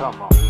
Come on.